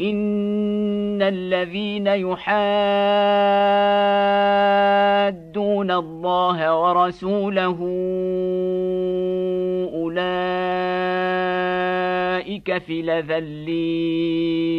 ان الذين يحادون الله ورسوله اولئك في لذلين